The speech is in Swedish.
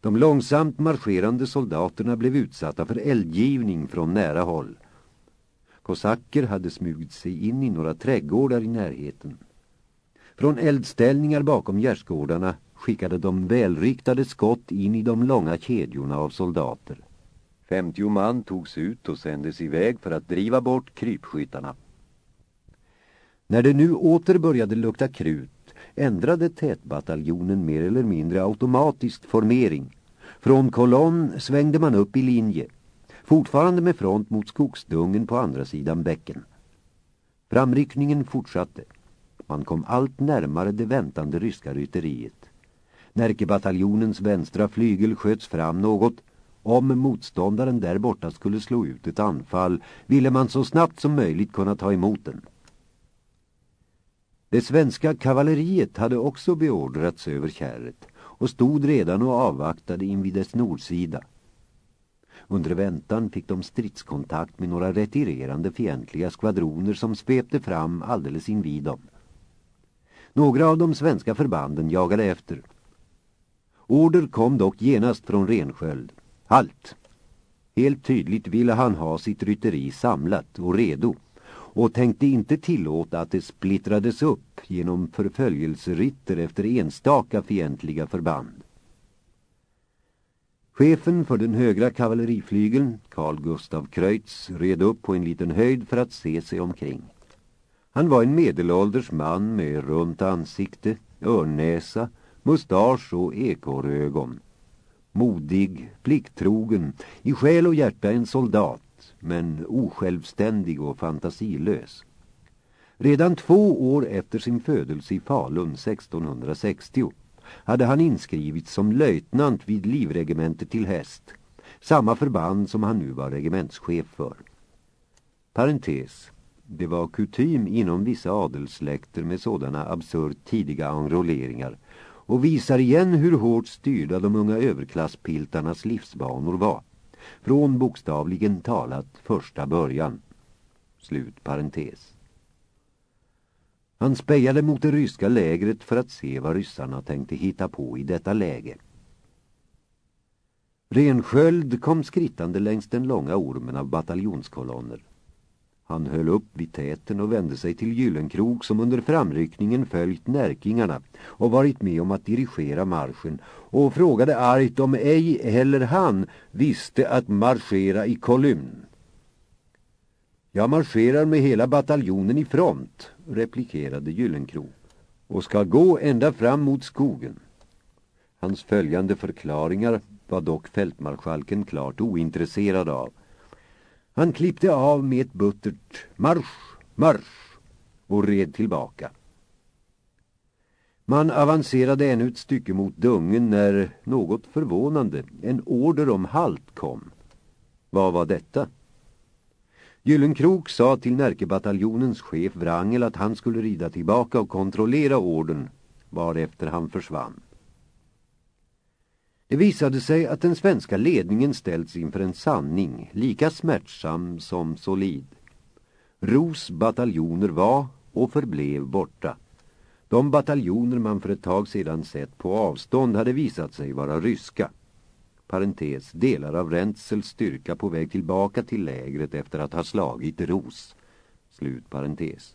De långsamt marscherande soldaterna blev utsatta för eldgivning från nära håll. Kosacker hade smugit sig in i några trädgårdar i närheten. Från eldställningar bakom gärdsgårdarna skickade de välriktade skott in i de långa kedjorna av soldater. 50 man togs ut och sändes iväg för att driva bort krypskyttarna. När det nu åter började lukta krut ändrade tätbataljonen mer eller mindre automatiskt formering. Från kolonn svängde man upp i linje, fortfarande med front mot skogsdungen på andra sidan bäcken. Framryckningen fortsatte. Man kom allt närmare det väntande ryska rytteriet. Närkebataljonens vänstra flygel sköts fram något. Om motståndaren där borta skulle slå ut ett anfall ville man så snabbt som möjligt kunna ta emot den. Det svenska kavalleriet hade också beordrats över kärret och stod redan och avvaktade invid dess nordsida. Under väntan fick de stridskontakt med några retirerande fientliga skvadroner som svepte fram alldeles invid dem. Några av de svenska förbanden jagade efter. Order kom dock genast från Rensköld. Halt! Helt tydligt ville han ha sitt rytteri samlat och redo och tänkte inte tillåta att det splittrades upp genom förföljelseritter efter enstaka fientliga förband. Chefen för den högra kavalleriflygeln, Carl Gustav Kreutz, red upp på en liten höjd för att se sig omkring. Han var en medelålders man med runt ansikte, örnnäsa, mustasch och ekorrögon. Modig, plikttrogen, i själ och hjärta en soldat men osjälvständig och fantasilös. Redan två år efter sin födelse i Falun 1660 hade han inskrivits som löjtnant vid livregementet till häst, samma förband som han nu var regementschef för. Parentes. Det var kutym inom vissa adelssläkter med sådana absurt tidiga enrolleringar och visar igen hur hårt styrda de unga överklasspiltarnas livsbanor var från bokstavligen talat första början. Slut parentes. Han spejade mot det ryska lägret för att se vad ryssarna tänkte hitta på i detta läge. Rensköld kom skrittande längs den långa ormen av bataljonskolonner. Han höll upp vid täten och vände sig till Gyllenkrog som under framryckningen följt närkingarna och varit med om att dirigera marschen och frågade argt om ej heller han visste att marschera i kolumn. Jag marscherar med hela bataljonen i front, replikerade Gyllenkrog, och ska gå ända fram mot skogen. Hans följande förklaringar var dock fältmarskalken klart ointresserad av. Han klippte av med ett buttert marsch, marsch och red tillbaka. Man avancerade ännu ett stycke mot dungen när, något förvånande, en order om halt kom. Vad var detta? Gyllenkrok sa till Närkebataljonens chef Wrangel att han skulle rida tillbaka och kontrollera orden, varefter han försvann. Det visade sig att den svenska ledningen ställts inför en sanning lika smärtsam som solid. Ros bataljoner var och förblev borta. De bataljoner man för ett tag sedan sett på avstånd hade visat sig vara ryska. Parentes, delar av Rentzels styrka på väg tillbaka till lägret efter att ha slagit Ros. Slut parentes.